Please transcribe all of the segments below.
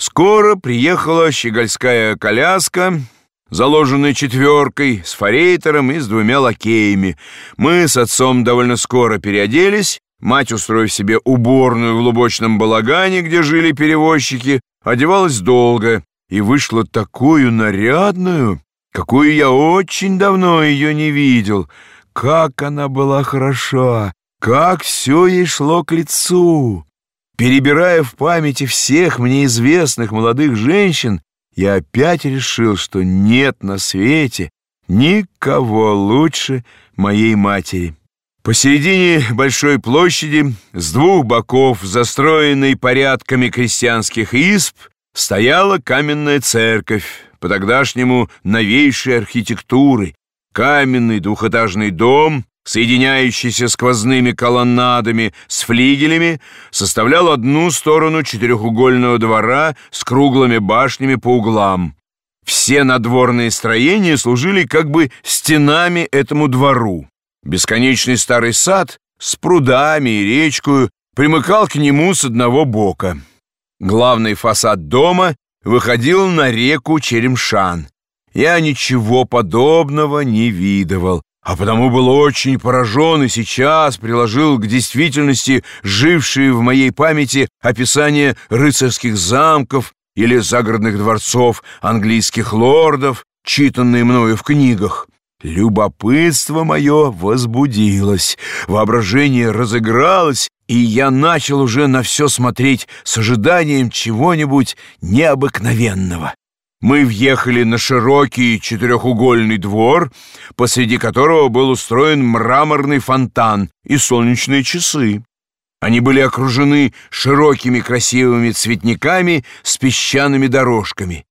Скоро приехала щегольская коляска, заложенная четверкой, с форейтером и с двумя лакеями. Мы с отцом довольно скоро переоделись, мать, устроив себе уборную в лубочном балагане, где жили перевозчики, одевалась долго и вышла такую нарядную, какую я очень давно ее не видел. Как она была хороша, как все ей шло к лицу. Перебирая в памяти всех мне известных молодых женщин, я опять решил, что нет на свете никого лучше моей матери. Посередине большой площади, с двух боков, застроенной порядками крестьянских изб, стояла каменная церковь, по-тогдашнему новейшей архитектуры, каменный двухэтажный дом соединяющийся сквозными колоннадами с флигелями, составлял одну сторону четырехугольного двора с круглыми башнями по углам. Все надворные строения служили как бы стенами этому двору. Бесконечный старый сад с прудами и речкою примыкал к нему с одного бока. Главный фасад дома выходил на реку Черемшан. Я ничего подобного не видывал а потому был очень поражен и сейчас приложил к действительности жившие в моей памяти описания рыцарских замков или загородных дворцов английских лордов, читанные мною в книгах. Любопытство мое возбудилось, воображение разыгралось, и я начал уже на все смотреть с ожиданием чего-нибудь необыкновенного. Мы въехали на широкий четырехугольный двор, посреди которого был устроен мраморный фонтан и солнечные часы. Они были окружены широкими красивыми цветниками с песчаными дорожками.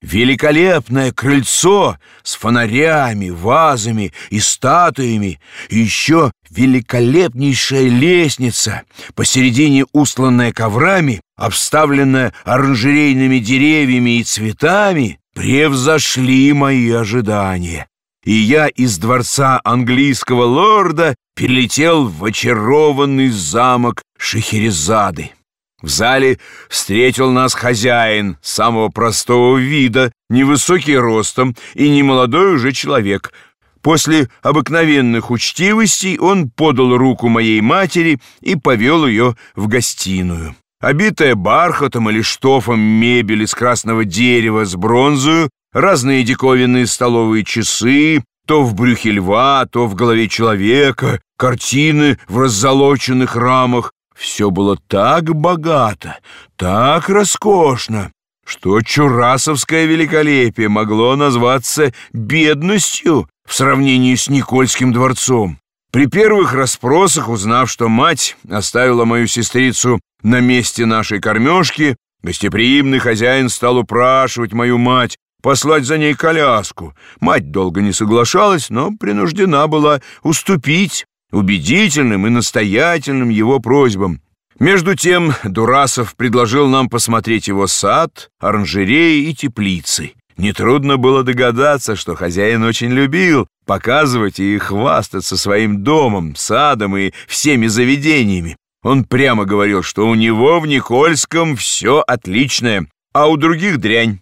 Великолепное крыльцо с фонарями, вазами и статуями, и еще великолепнейшая лестница, посередине устланная коврами, обставленная оранжерейными деревьями и цветами, превзошли мои ожидания. И я из дворца английского лорда перелетел в очарованный замок Шахерезады. В зале встретил нас хозяин самого простого вида, невысокий ростом и немолодой уже человек. После обыкновенных учтивостей он подал руку моей матери и повел ее в гостиную. Обитая бархатом или штофом мебель из красного дерева с бронзою, разные диковинные столовые часы, то в брюхе льва, то в голове человека, картины в раззолоченных рамах, все было так богато, так роскошно, что чурасовское великолепие могло назваться бедностью в сравнении с Никольским дворцом. При первых расспросах, узнав, что мать оставила мою сестрицу на месте нашей кормежки, гостеприимный хозяин стал упрашивать мою мать послать за ней коляску. Мать долго не соглашалась, но принуждена была уступить убедительным и настоятельным его просьбам. Между тем Дурасов предложил нам посмотреть его сад, оранжереи и теплицы. Нетрудно было догадаться, что хозяин очень любил показывать и хвастаться своим домом, садом и всеми заведениями. Он прямо говорил, что у него в Никольском все отличное, а у других дрянь.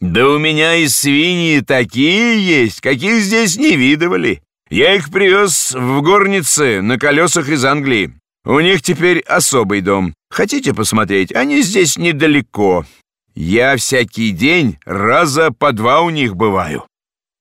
«Да у меня и свиньи такие есть, каких здесь не видывали. Я их привез в горнице на колесах из Англии. У них теперь особый дом. Хотите посмотреть? Они здесь недалеко. Я всякий день раза по два у них бываю».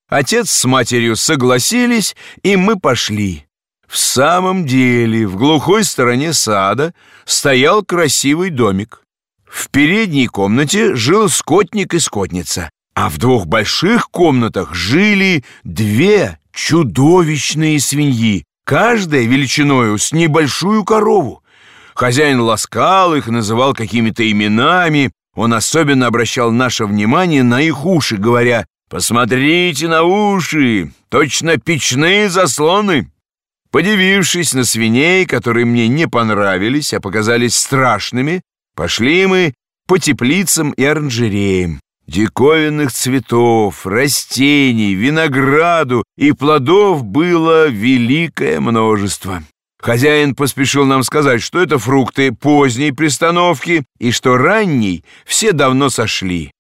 Отец с матерью согласились, и мы пошли. В самом деле, в глухой стороне сада стоял красивый домик. В передней комнате жил скотник и скотница, а в двух больших комнатах жили две чудовищные свиньи, каждая величиною с небольшую корову. Хозяин ласкал их, называл какими-то именами. Он особенно обращал наше внимание на их уши, говоря, «Посмотрите на уши, точно печные заслоны». Подивившись на свиней, которые мне не понравились, а показались страшными, пошли мы по теплицам и оранжереям. Диковинных цветов, растений, винограду и плодов было великое множество. Хозяин поспешил нам сказать, что это фрукты поздней пристановки и что ранней все давно сошли.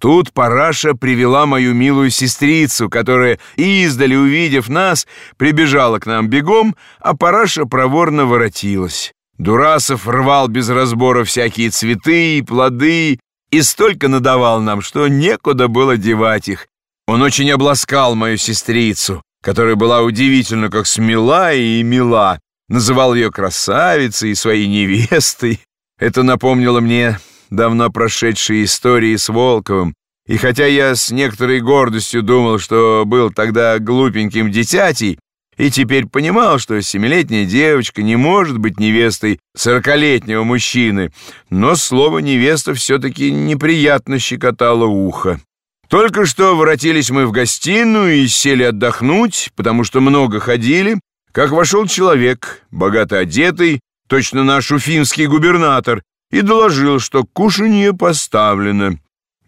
Тут Параша привела мою милую сестрицу, которая, издали увидев нас, прибежала к нам бегом, а Параша проворно воротилась. Дурасов рвал без разбора всякие цветы и плоды и столько надавал нам, что некуда было девать их. Он очень обласкал мою сестрицу, которая была удивительно как смела и мила, называл ее красавицей и своей невестой. Это напомнило мне давно прошедшие истории с Волковым, и хотя я с некоторой гордостью думал, что был тогда глупеньким дитятей, и теперь понимал, что семилетняя девочка не может быть невестой сорокалетнего мужчины, но слово «невеста» все-таки неприятно щекотало ухо. Только что воротились мы в гостиную и сели отдохнуть, потому что много ходили, как вошел человек, богато одетый, точно наш уфимский губернатор, и доложил, что кушанье поставлено.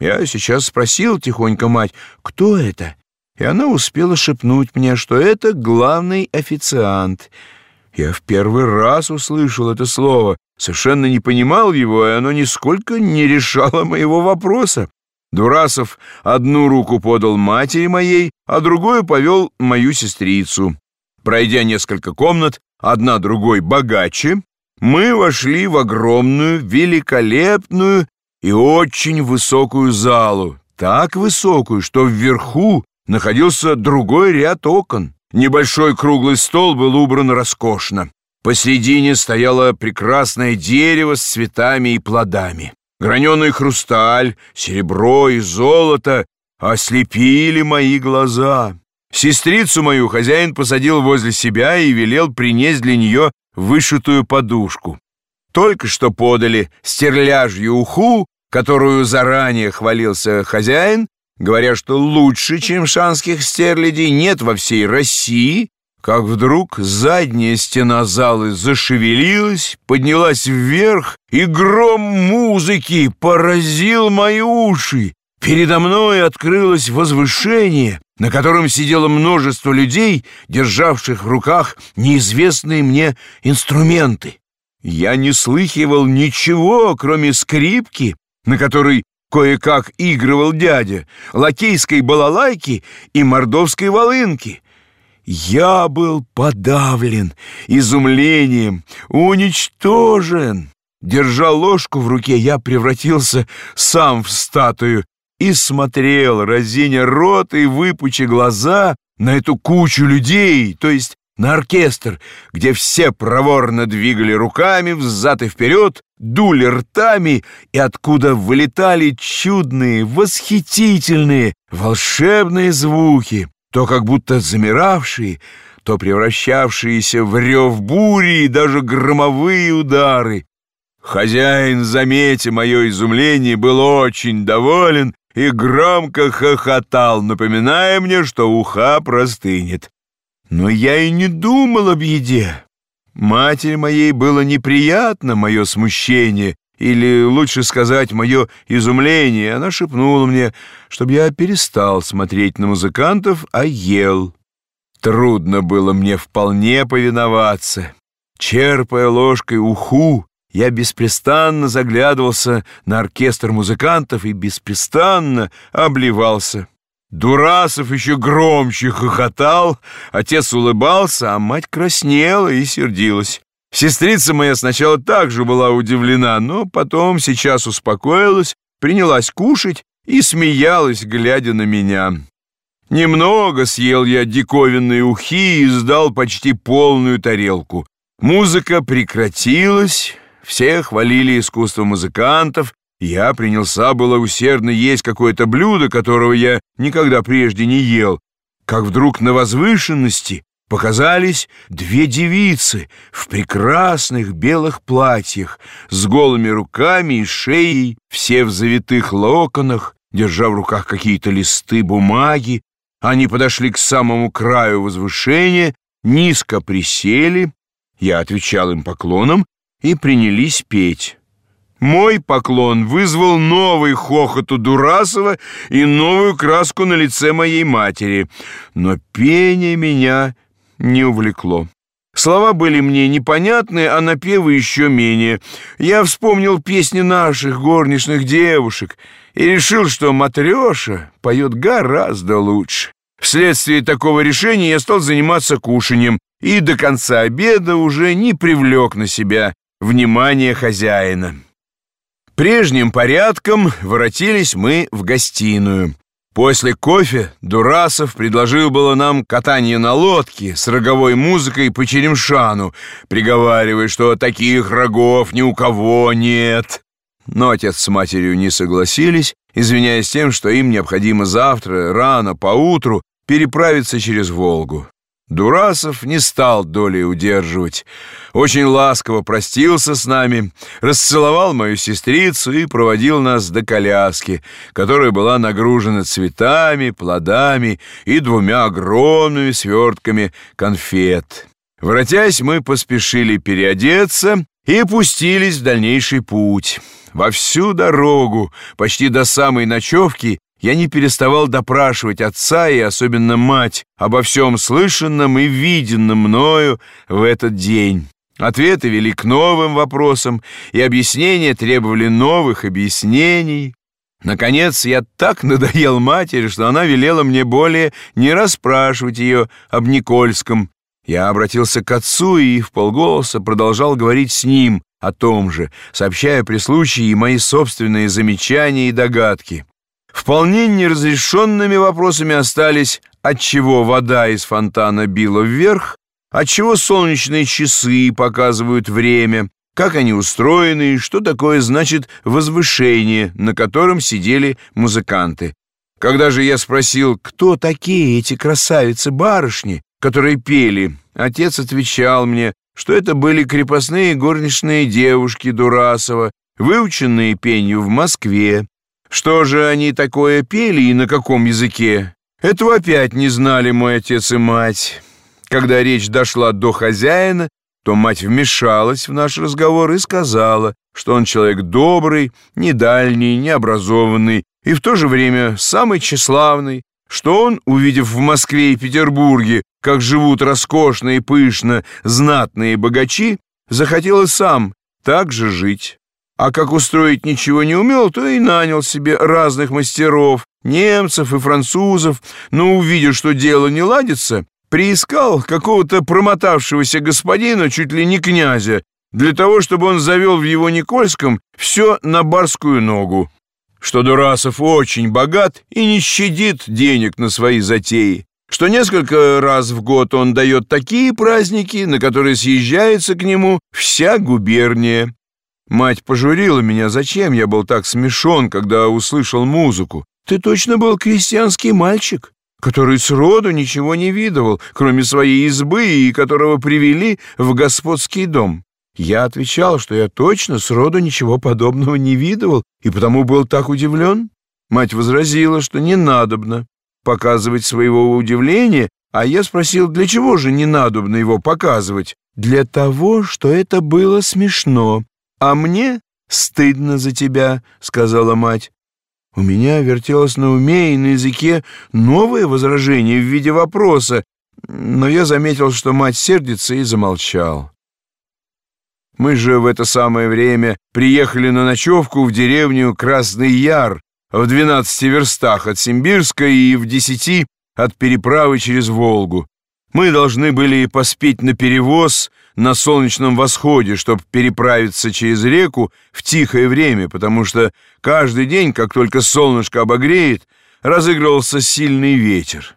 Я сейчас спросил тихонько мать, кто это, и она успела шепнуть мне, что это главный официант. Я в первый раз услышал это слово, совершенно не понимал его, и оно нисколько не решало моего вопроса. Дурасов одну руку подал матери моей, а другую повел мою сестрицу. Пройдя несколько комнат, одна другой богаче, мы вошли в огромную, великолепную и очень высокую залу, так высокую, что вверху находился другой ряд окон. Небольшой круглый стол был убран роскошно. Посредине стояло прекрасное дерево с цветами и плодами. Граненый хрусталь, серебро и золото ослепили мои глаза. Сестрицу мою хозяин посадил возле себя и велел принести для нее вышитую подушку. Только что подали стерляжью уху, которую заранее хвалился хозяин, говоря, что лучше, чем шанских стерлядей, нет во всей России, как вдруг задняя стена залы зашевелилась, поднялась вверх, и гром музыки поразил мои уши. Передо мной открылось возвышение, на котором сидело множество людей, державших в руках неизвестные мне инструменты. Я не слыхивал ничего, кроме скрипки, на которой кое-как игрывал дядя, лакейской балалайки и мордовской волынки. Я был подавлен изумлением, уничтожен. Держа ложку в руке, я превратился сам в статую и смотрел, разиня рот и выпучи глаза, на эту кучу людей, то есть на оркестр, где все проворно двигали руками взад и вперед, дули ртами, и откуда вылетали чудные, восхитительные, волшебные звуки, то как будто замиравшие, то превращавшиеся в рев бури и даже громовые удары. Хозяин, заметя мое изумление, был очень доволен и громко хохотал, напоминая мне, что уха простынет. Но я и не думал об еде. Матери моей было неприятно мое смущение, или, лучше сказать, мое изумление. Она шепнула мне, чтобы я перестал смотреть на музыкантов, а ел. Трудно было мне вполне повиноваться. Черпая ложкой уху, я беспрестанно заглядывался на оркестр музыкантов и беспрестанно обливался. Дурасов еще громче хохотал, отец улыбался, а мать краснела и сердилась. Сестрица моя сначала также была удивлена, но потом сейчас успокоилась, принялась кушать и смеялась, глядя на меня. Немного съел я диковинные ухи и сдал почти полную тарелку. Музыка прекратилась, все хвалили искусство музыкантов, я принялся было усердно есть какое-то блюдо, которого я никогда прежде не ел, как вдруг на возвышенности показались две девицы в прекрасных белых платьях, с голыми руками и шеей, все в завитых локонах, держа в руках какие-то листы бумаги. Они подошли к самому краю возвышения, низко присели, я отвечал им поклоном, и принялись петь. Мой поклон вызвал новый хохот у Дурасова и новую краску на лице моей матери, но пение меня не увлекло. Слова были мне непонятны, а напевы еще менее. Я вспомнил песни наших горничных девушек и решил, что Матреша поет гораздо лучше. Вследствие такого решения я стал заниматься кушанием и до конца обеда уже не привлек на себя внимание хозяина. Прежним порядком воротились мы в гостиную. После кофе Дурасов предложил было нам катание на лодке с роговой музыкой по Черемшану, приговаривая, что таких рогов ни у кого нет. Но отец с матерью не согласились, извиняясь тем, что им необходимо завтра, рано, поутру, переправиться через Волгу. Дурасов не стал долей удерживать. Очень ласково простился с нами, расцеловал мою сестрицу и проводил нас до коляски, которая была нагружена цветами, плодами и двумя огромными свертками конфет. Воротясь, мы поспешили переодеться и пустились в дальнейший путь. Во всю дорогу, почти до самой ночевки, я не переставал допрашивать отца и особенно мать обо всем слышанном и виденном мною в этот день. Ответы вели к новым вопросам, и объяснения требовали новых объяснений. Наконец, я так надоел матери, что она велела мне более не расспрашивать ее об Никольском. Я обратился к отцу и в полголоса продолжал говорить с ним о том же, сообщая при случае и мои собственные замечания и догадки. Вполне неразрешенными вопросами остались, отчего вода из фонтана била вверх, отчего солнечные часы показывают время, как они устроены и что такое значит возвышение, на котором сидели музыканты. Когда же я спросил, кто такие эти красавицы-барышни, которые пели, отец отвечал мне, что это были крепостные горничные девушки Дурасова, выученные пенью в Москве, что же они такое пели и на каком языке? Этого опять не знали мой отец и мать. Когда речь дошла до хозяина, то мать вмешалась в наш разговор и сказала, что он человек добрый, не дальний, не образованный и в то же время самый тщеславный, что он, увидев в Москве и Петербурге, как живут роскошно и пышно знатные богачи, захотел и сам так же жить а как устроить ничего не умел, то и нанял себе разных мастеров, немцев и французов, но увидев, что дело не ладится, приискал какого-то промотавшегося господина, чуть ли не князя, для того, чтобы он завел в его Никольском все на барскую ногу. Что Дурасов очень богат и не щадит денег на свои затеи, что несколько раз в год он дает такие праздники, на которые съезжается к нему вся губерния, Мать пожурила меня, зачем я был так смешон, когда услышал музыку. Ты точно был крестьянский мальчик, который сроду ничего не видывал, кроме своей избы, и которого привели в господский дом. Я отвечал, что я точно сроду ничего подобного не видывал, и потому был так удивлен. Мать возразила, что не надобно показывать своего удивления, а я спросил, для чего же не надобно его показывать? Для того, что это было смешно. «А мне стыдно за тебя», — сказала мать. У меня вертелось на уме и на языке новое возражение в виде вопроса, но я заметил, что мать сердится, и замолчал. Мы же в это самое время приехали на ночевку в деревню Красный Яр в 12 верстах от Симбирска и в 10 от переправы через Волгу. Мы должны были поспеть на перевоз на солнечном восходе, чтобы переправиться через реку в тихое время, потому что каждый день, как только солнышко обогреет, разыгрывался сильный ветер.